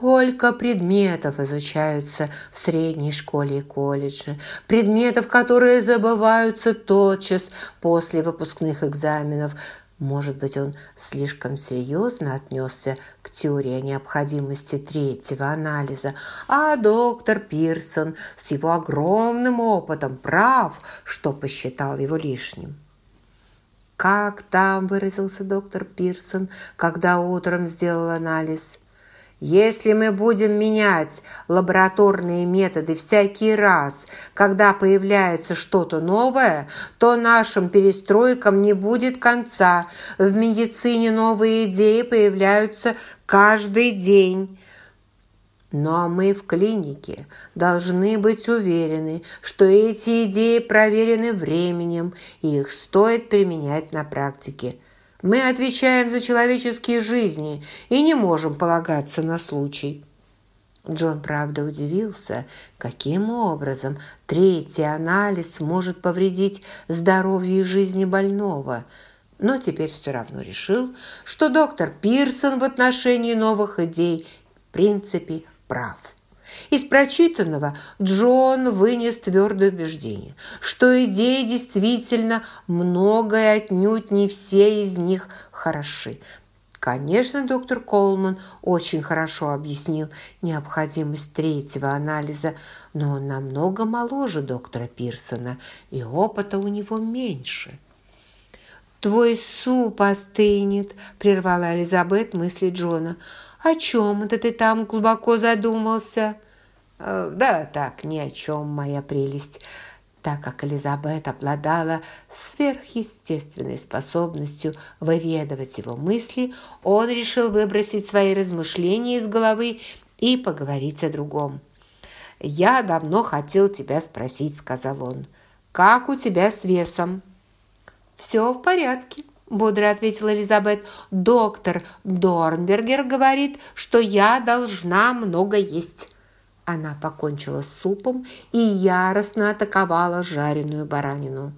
Сколько предметов изучаются в средней школе и колледже, предметов, которые забываются тотчас после выпускных экзаменов. Может быть, он слишком серьезно отнесся к теории о необходимости третьего анализа, а доктор Пирсон с его огромным опытом прав, что посчитал его лишним. Как там выразился доктор Пирсон, когда утром сделал анализ? Если мы будем менять лабораторные методы всякий раз, когда появляется что-то новое, то нашим перестройкам не будет конца. В медицине новые идеи появляются каждый день. Но мы в клинике должны быть уверены, что эти идеи проверены временем, и их стоит применять на практике. Мы отвечаем за человеческие жизни и не можем полагаться на случай. Джон, правда, удивился, каким образом третий анализ может повредить здоровью и жизни больного, но теперь все равно решил, что доктор Пирсон в отношении новых идей в принципе прав. Из прочитанного Джон вынес твердое убеждение, что идей действительно много и отнюдь не все из них хороши. Конечно, доктор Колман очень хорошо объяснил необходимость третьего анализа, но он намного моложе доктора Пирсона, и опыта у него меньше. «Твой суп остынет», – прервала Элизабет мысли Джона – «О чем это ты там глубоко задумался?» «Э, «Да так, ни о чем, моя прелесть». Так как Элизабет обладала сверхъестественной способностью выведывать его мысли, он решил выбросить свои размышления из головы и поговорить о другом. «Я давно хотел тебя спросить», — сказал он. «Как у тебя с весом?» «Все в порядке», бодро ответила Элизабет. «Доктор Дорнбергер говорит, что я должна много есть». Она покончила с супом и яростно атаковала жареную баранину.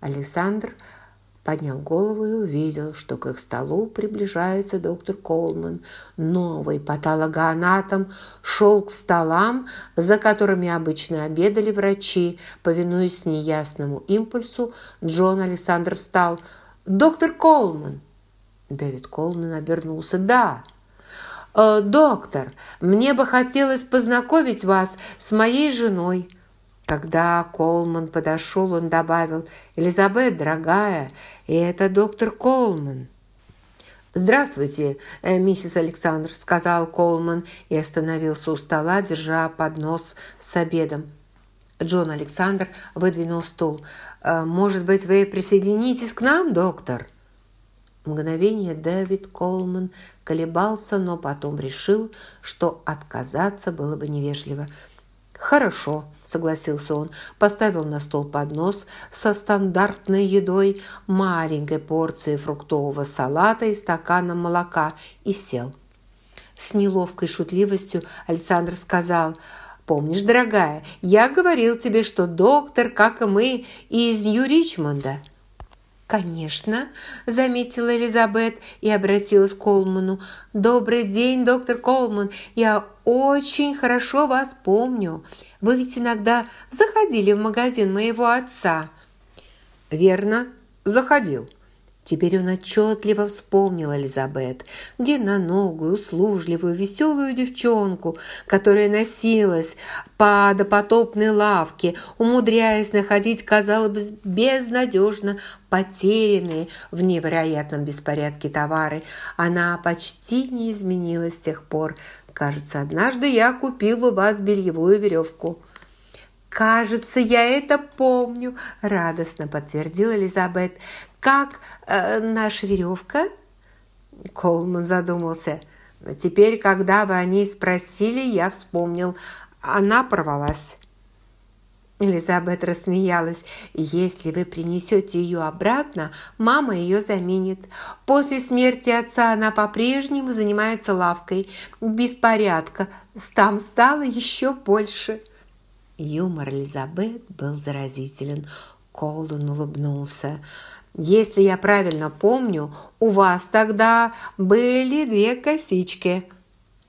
Александр поднял голову и увидел, что к их столу приближается доктор Колман. Новый патологоанатом шел к столам, за которыми обычно обедали врачи. Повинуясь неясному импульсу, Джон Александр встал – «Доктор Колман!» Дэвид Колман обернулся. «Да!» э, «Доктор, мне бы хотелось познакомить вас с моей женой». Когда Колман подошел, он добавил, «Элизабет, дорогая, и это доктор Колман». «Здравствуйте, э, миссис Александр», – сказал Колман и остановился у стола, держа поднос с обедом. Джон Александр выдвинул стул. «Э, «Может быть, вы присоединитесь к нам, доктор?» Мгновение Дэвид Колман колебался, но потом решил, что отказаться было бы невежливо. «Хорошо», – согласился он, поставил на стол поднос со стандартной едой, маленькой порцией фруктового салата и стаканом молока и сел. С неловкой шутливостью Александр сказал – Помнишь, дорогая, я говорил тебе, что доктор, как и мы, из Нью-Ричмонда». «Конечно», – заметила Элизабет и обратилась к Колману. «Добрый день, доктор Колман. Я очень хорошо вас помню. Вы ведь иногда заходили в магазин моего отца». «Верно, заходил», Теперь он отчетливо вспомнил Элизабет, длинноногую, услужливую, веселую девчонку, которая носилась по допотопной лавке, умудряясь находить, казалось бы, безнадежно потерянные в невероятном беспорядке товары. Она почти не изменилась с тех пор. Кажется, однажды я купил у вас бельевую веревку. «Кажется, я это помню», – радостно подтвердила Элизабет. «Как э, наша веревка?» Колман задумался. «Теперь, когда вы о ней спросили, я вспомнил. Она порвалась». Элизабет рассмеялась. «Если вы принесете ее обратно, мама ее заменит. После смерти отца она по-прежнему занимается лавкой. Беспорядка. Там стало еще больше». Юмор Элизабет был заразителен. Колдун улыбнулся. Если я правильно помню, у вас тогда были две косички».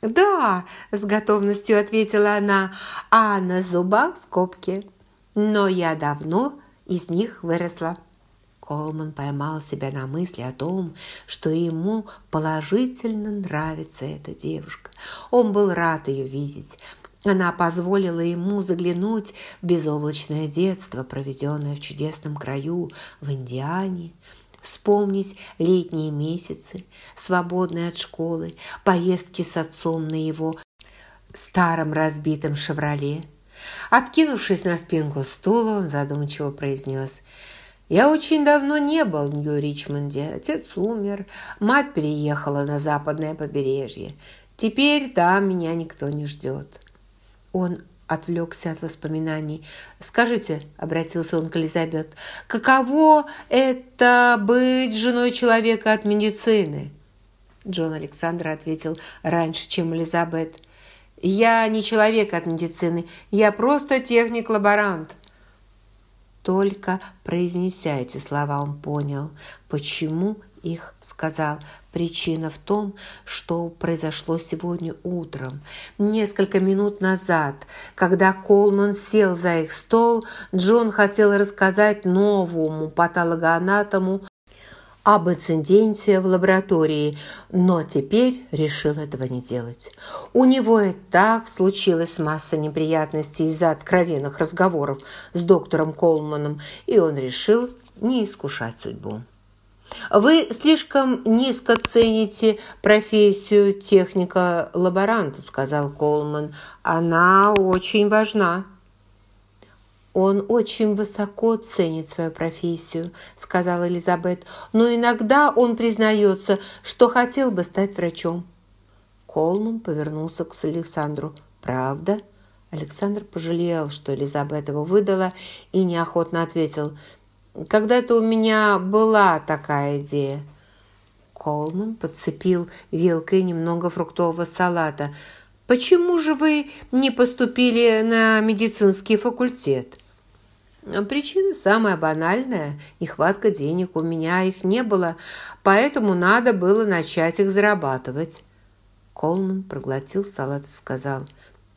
«Да», – с готовностью ответила она, – «а на зубах скобки. Но я давно из них выросла». Колман поймал себя на мысли о том, что ему положительно нравится эта девушка. Он был рад ее видеть. Она позволила ему заглянуть в безоблачное детство, проведенное в чудесном краю в Индиане, вспомнить летние месяцы, свободные от школы, поездки с отцом на его старом разбитом «Шевроле». Откинувшись на спинку стула, он задумчиво произнес «Я очень давно не был в Нью-Ричмонде. Отец умер, мать переехала на западное побережье. Теперь там меня никто не ждет». Он отвлекся от воспоминаний. «Скажите», — обратился он к Элизабет, «каково это быть женой человека от медицины?» Джон Александр ответил раньше, чем Элизабет. «Я не человек от медицины, я просто техник-лаборант». Только произнеся эти слова, он понял, почему их сказал. Причина в том, что произошло сегодня утром. Несколько минут назад, когда Колман сел за их стол, Джон хотел рассказать новому патологоанатому об инциденте в лаборатории, но теперь решил этого не делать. У него и так случилась масса неприятностей из-за откровенных разговоров с доктором Колманом, и он решил не искушать судьбу. Вы слишком низко цените профессию техника-лаборанта, сказал Колман. Она очень важна. «Он очень высоко ценит свою профессию», – сказала Элизабет, «но иногда он признается, что хотел бы стать врачом». Колман повернулся к Александру. «Правда?» Александр пожалел, что Элизабет его выдала, и неохотно ответил – когда-то у меня была такая идея. Колман подцепил вилкой немного фруктового салата. «Почему же вы не поступили на медицинский факультет?» Причина самая банальная – нехватка денег. У меня их не было, поэтому надо было начать их зарабатывать. Колман проглотил салат и сказал,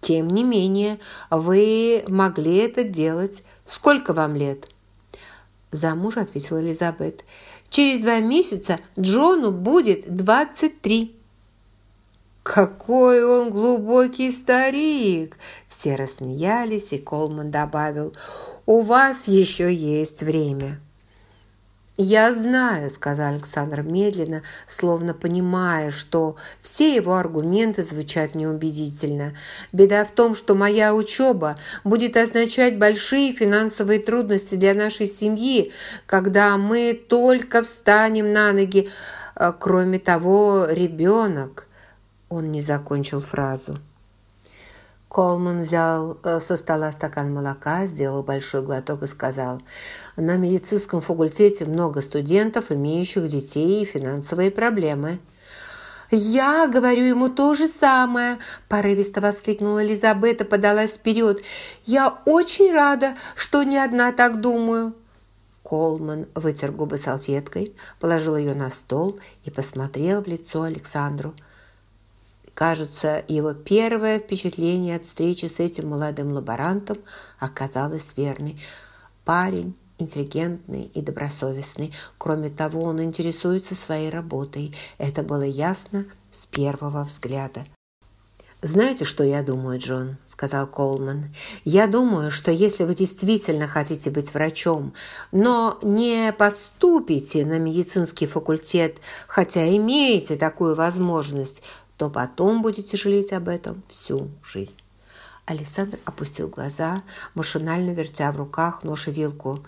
«Тем не менее, вы могли это делать. Сколько вам лет?» За мужа ответила Элизабет. «Через два месяца Джону будет двадцать три». «Какой он глубокий старик!» Все рассмеялись, и Колман добавил, «У вас еще есть время». «Я знаю», – сказал Александр медленно, словно понимая, что все его аргументы звучат неубедительно. «Беда в том, что моя учеба будет означать большие финансовые трудности для нашей семьи, когда мы только встанем на ноги. А, кроме того, ребенок...» Он не закончил фразу. Колман взял э, со стола стакан молока, сделал большой глоток и сказал, «На медицинском факультете много студентов, имеющих детей и финансовые проблемы». «Я говорю ему то же самое!» – порывисто воскликнула Элизабета, подалась вперед. «Я очень рада, что не одна так думаю!» Колман вытер губы салфеткой, положил ее на стол и посмотрел в лицо Александру – Кажется, его первое впечатление от встречи с этим молодым лаборантом оказалось верной. Парень интеллигентный и добросовестный. Кроме того, он интересуется своей работой. Это было ясно с первого взгляда. «Знаете, что я думаю, Джон?» – сказал Колман. «Я думаю, что если вы действительно хотите быть врачом, но не поступите на медицинский факультет, хотя имеете такую возможность, то потом будете жалеть об этом всю жизнь. Александр опустил глаза, машинально вертя в руках нож и вилку.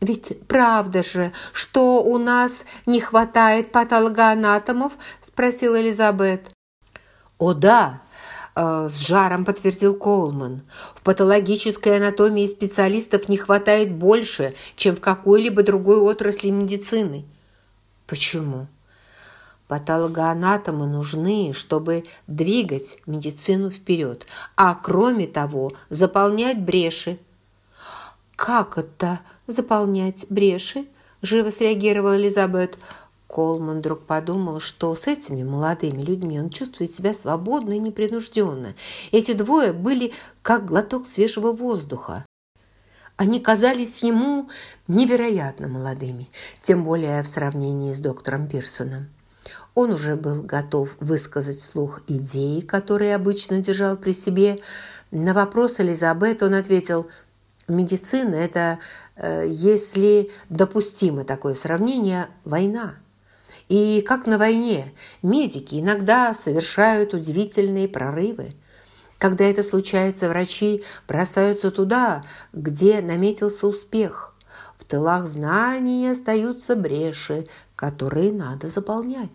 «Ведь правда же, что у нас не хватает патологоанатомов?» – спросила Элизабет. «О да!» э, – с жаром подтвердил Колман. «В патологической анатомии специалистов не хватает больше, чем в какой-либо другой отрасли медицины». «Почему?» Патологоанатомы нужны, чтобы двигать медицину вперед, а кроме того заполнять бреши. «Как это заполнять бреши?» – живо среагировала Элизабет. Колман вдруг подумал, что с этими молодыми людьми он чувствует себя свободно и непринужденно. Эти двое были как глоток свежего воздуха. Они казались ему невероятно молодыми, тем более в сравнении с доктором Пирсоном. Он уже был готов высказать вслух идеи, которые обычно держал при себе. На вопрос Элизабет он ответил, «Медицина – это, э, если допустимо такое сравнение, война». И как на войне, медики иногда совершают удивительные прорывы. Когда это случается, врачи бросаются туда, где наметился успех. В тылах знаний остаются бреши, которые надо заполнять.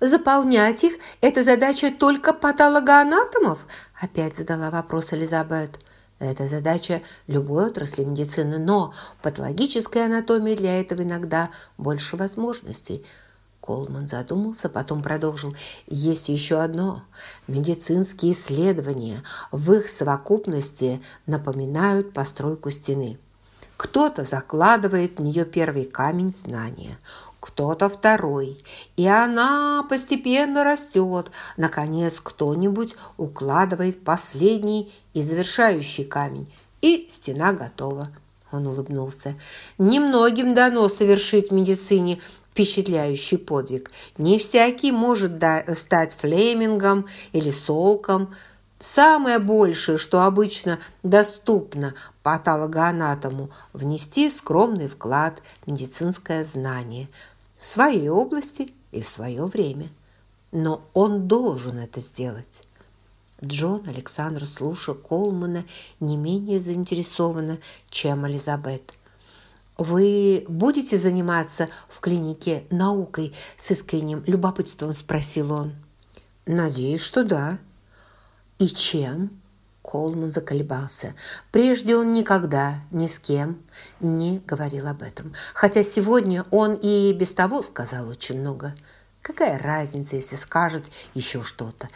«Заполнять их – это задача только патологоанатомов?» – опять задала вопрос Элизабет. Это задача любой отрасли медицины, но в патологической анатомии для этого иногда больше возможностей – Колман задумался, потом продолжил. Есть еще одно. Медицинские исследования в их совокупности напоминают постройку стены. Кто-то закладывает в нее первый камень знания, кто-то второй, и она постепенно растет. Наконец, кто-нибудь укладывает последний и завершающий камень, и стена готова. Он улыбнулся. «Немногим дано совершить в медицине впечатляющий подвиг. Не всякий может стать Флемингом или Солком. Самое большее, что обычно доступно патологоанатому, внести скромный вклад в медицинское знание в своей области и в свое время. Но он должен это сделать. Джон Александр слушал Колмана не менее заинтересованно, чем Элизабет – «Вы будете заниматься в клинике наукой?» – с искренним любопытством спросил он. «Надеюсь, что да». «И чем?» Колман заколебался. Прежде он никогда ни с кем не говорил об этом. Хотя сегодня он и без того сказал очень много. Какая разница, если скажет еще что-то?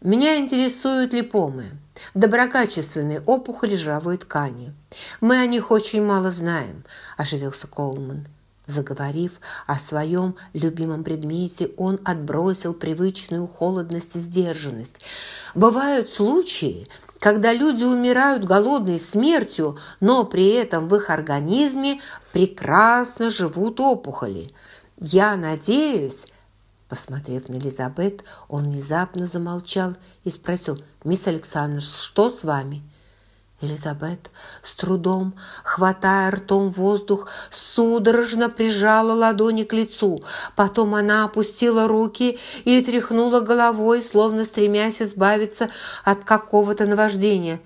Меня интересуют липомы, доброкачественные опухоли жировой ткани. Мы о них очень мало знаем, оживился Колман. Заговорив о своем любимом предмете, он отбросил привычную холодность и сдержанность. Бывают случаи, когда люди умирают голодной смертью, но при этом в их организме прекрасно живут опухоли. Я надеюсь, Посмотрев на Элизабет, он внезапно замолчал и спросил, «Мисс Александр, что с вами?» Элизабет, с трудом, хватая ртом воздух, судорожно прижала ладони к лицу. Потом она опустила руки и тряхнула головой, словно стремясь избавиться от какого-то наваждения.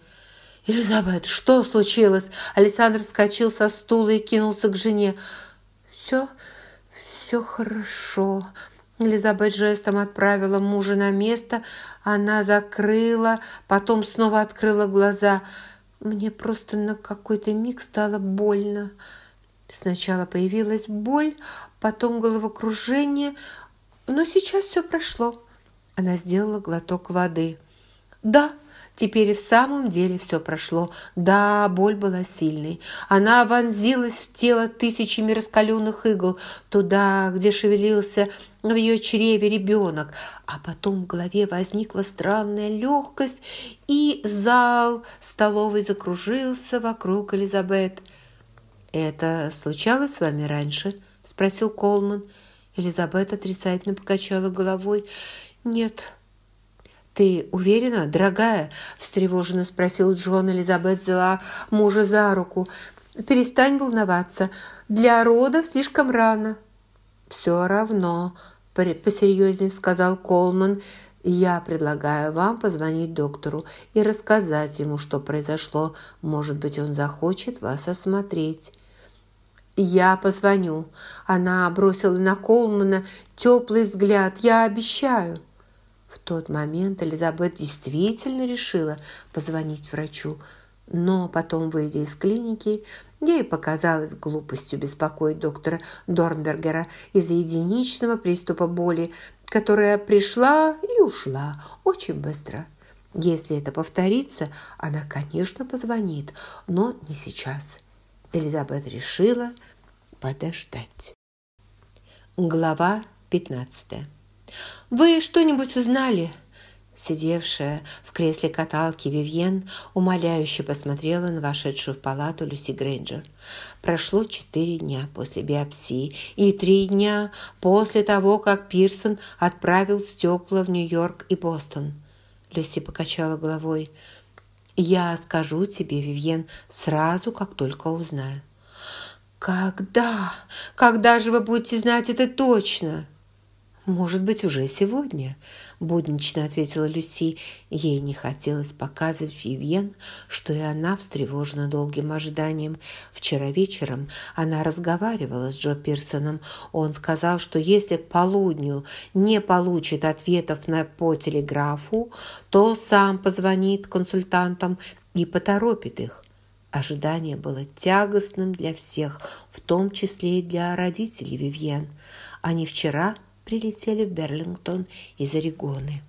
«Элизабет, что случилось?» Александр вскочил со стула и кинулся к жене. «Все, все хорошо», Элизабет жестом отправила мужа на место. Она закрыла, потом снова открыла глаза. Мне просто на какой-то миг стало больно. Сначала появилась боль, потом головокружение, но сейчас все прошло. Она сделала глоток воды. «Да», Теперь и в самом деле все прошло. Да, боль была сильной. Она вонзилась в тело тысячами раскаленных игл, туда, где шевелился в ее чреве ребенок. А потом в голове возникла странная легкость, и зал столовой закружился вокруг Элизабет. «Это случалось с вами раньше?» – спросил Колман. Элизабет отрицательно покачала головой. «Нет, «Ты уверена, дорогая?» – встревоженно спросил Джон. Элизабет взяла мужа за руку. «Перестань волноваться. Для родов слишком рано». «Все равно», – посерьезнее сказал Колман. «Я предлагаю вам позвонить доктору и рассказать ему, что произошло. Может быть, он захочет вас осмотреть». «Я позвоню». Она бросила на Колмана теплый взгляд. «Я обещаю». В тот момент Элизабет действительно решила позвонить врачу, но потом, выйдя из клиники, ей показалось глупостью беспокоить доктора Дорнбергера из-за единичного приступа боли, которая пришла и ушла очень быстро. Если это повторится, она, конечно, позвонит, но не сейчас. Элизабет решила подождать. Глава 15. «Вы что-нибудь узнали?» Сидевшая в кресле каталки Вивьен умоляюще посмотрела на вошедшую в палату Люси Грейнджер. Прошло четыре дня после биопсии и три дня после того, как Пирсон отправил стекла в Нью-Йорк и Бостон. Люси покачала головой. «Я скажу тебе, Вивьен, сразу, как только узнаю». «Когда? Когда же вы будете знать это точно?» «Может быть, уже сегодня», – буднично ответила Люси. Ей не хотелось показывать Вивьен, что и она встревожена долгим ожиданием. Вчера вечером она разговаривала с Джо Пирсоном. Он сказал, что если к полудню не получит ответов на, по телеграфу, то сам позвонит консультантам и поторопит их. Ожидание было тягостным для всех, в том числе и для родителей Вивьен. Они вчера прилетели в Берлингтон из Орегоны.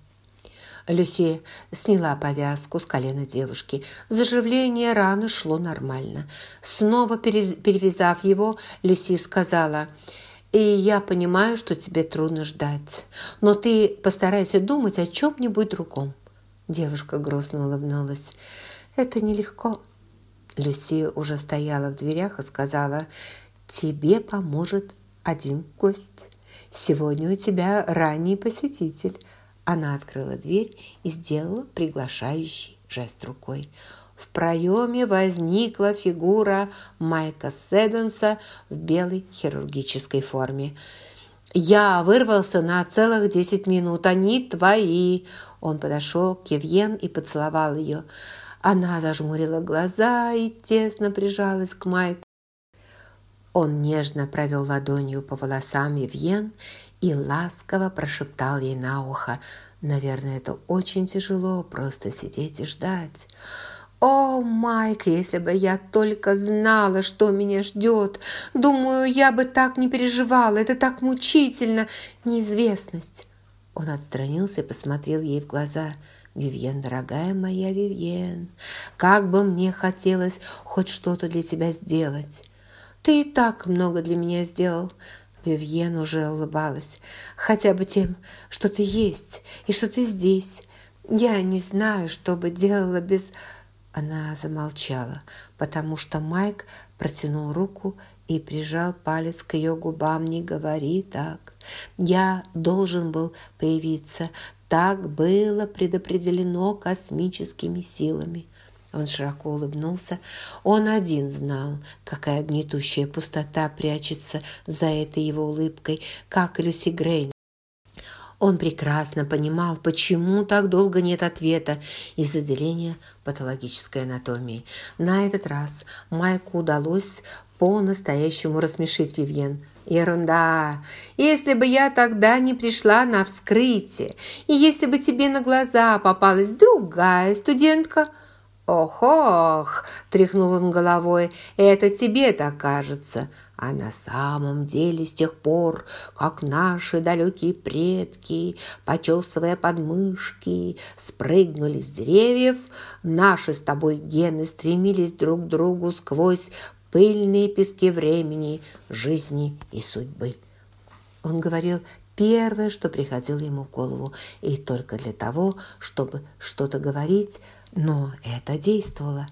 Люси сняла повязку с колена девушки. Заживление раны шло нормально. Снова перевязав его, Люси сказала, «И я понимаю, что тебе трудно ждать, но ты постарайся думать о чем-нибудь другом». Девушка грустно улыбнулась. «Это нелегко». Люси уже стояла в дверях и сказала, «Тебе поможет один гость. Сегодня у тебя ранний посетитель». Она открыла дверь и сделала приглашающий жест рукой. В проеме возникла фигура Майка Седенса в белой хирургической форме. «Я вырвался на целых десять минут, они твои!» Он подошел к Евьен и поцеловал ее. Она зажмурила глаза и тесно прижалась к Майку. Он нежно провел ладонью по волосам Евьен и ласково прошептал ей на ухо. «Наверное, это очень тяжело, просто сидеть и ждать». «О, Майк, если бы я только знала, что меня ждет! Думаю, я бы так не переживала, это так мучительно, неизвестность!» Он отстранился и посмотрел ей в глаза – Вивьен, дорогая моя Вивьен, как бы мне хотелось хоть что-то для тебя сделать. Ты и так много для меня сделал. Вивьен уже улыбалась. Хотя бы тем, что ты есть и что ты здесь. Я не знаю, что бы делала без... Она замолчала, потому что Майк протянул руку и прижал палец к ее губам. «Не говори так. Я должен был появиться, так было предопределено космическими силами. Он широко улыбнулся. Он один знал, какая гнетущая пустота прячется за этой его улыбкой, как Люси Грейн. Он прекрасно понимал, почему так долго нет ответа из отделения патологической анатомии. На этот раз Майку удалось по-настоящему рассмешить Вивьен. Ерунда. Если бы я тогда не пришла на вскрытие, и если бы тебе на глаза попалась другая студентка... «Ох-ох!» – тряхнул он головой. «Это тебе так кажется. А на самом деле с тех пор, как наши далекие предки, почесывая подмышки, спрыгнули с деревьев, наши с тобой гены стремились друг к другу сквозь пыльные пески времени, жизни и судьбы. Он говорил первое, что приходило ему в голову, и только для того, чтобы что-то говорить, но это действовало.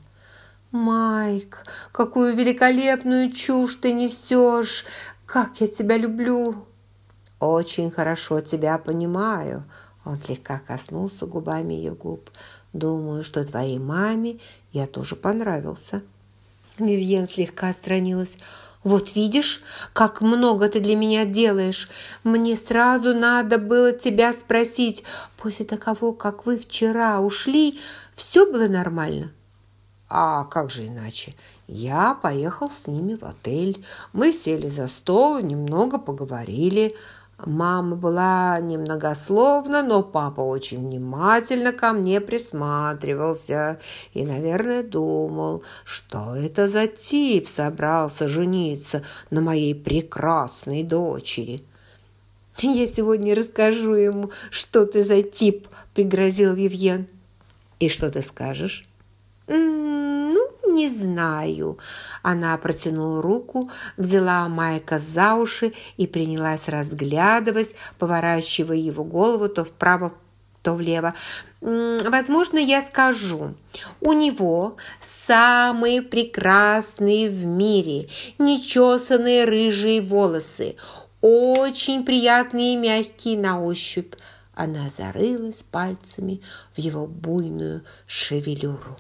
«Майк, какую великолепную чушь ты несешь! Как я тебя люблю!» «Очень хорошо тебя понимаю», он слегка коснулся губами ее губ. «Думаю, что твоей маме я тоже понравился». Вивьен слегка отстранилась. «Вот видишь, как много ты для меня делаешь. Мне сразу надо было тебя спросить. После того, как вы вчера ушли, все было нормально?» «А как же иначе? Я поехал с ними в отель. Мы сели за стол и немного поговорили. Мама была немногословна, но папа очень внимательно ко мне присматривался и, наверное, думал, что это за тип собрался жениться на моей прекрасной дочери. «Я сегодня расскажу ему, что ты за тип», – пригрозил Вивьен. «И что ты скажешь?» «Ну, не знаю». Она протянула руку, взяла Майка за уши и принялась разглядывать, поворачивая его голову то вправо, то влево. Возможно, я скажу, у него самые прекрасные в мире нечесанные рыжие волосы, очень приятные и мягкие на ощупь. Она зарылась пальцами в его буйную шевелюру.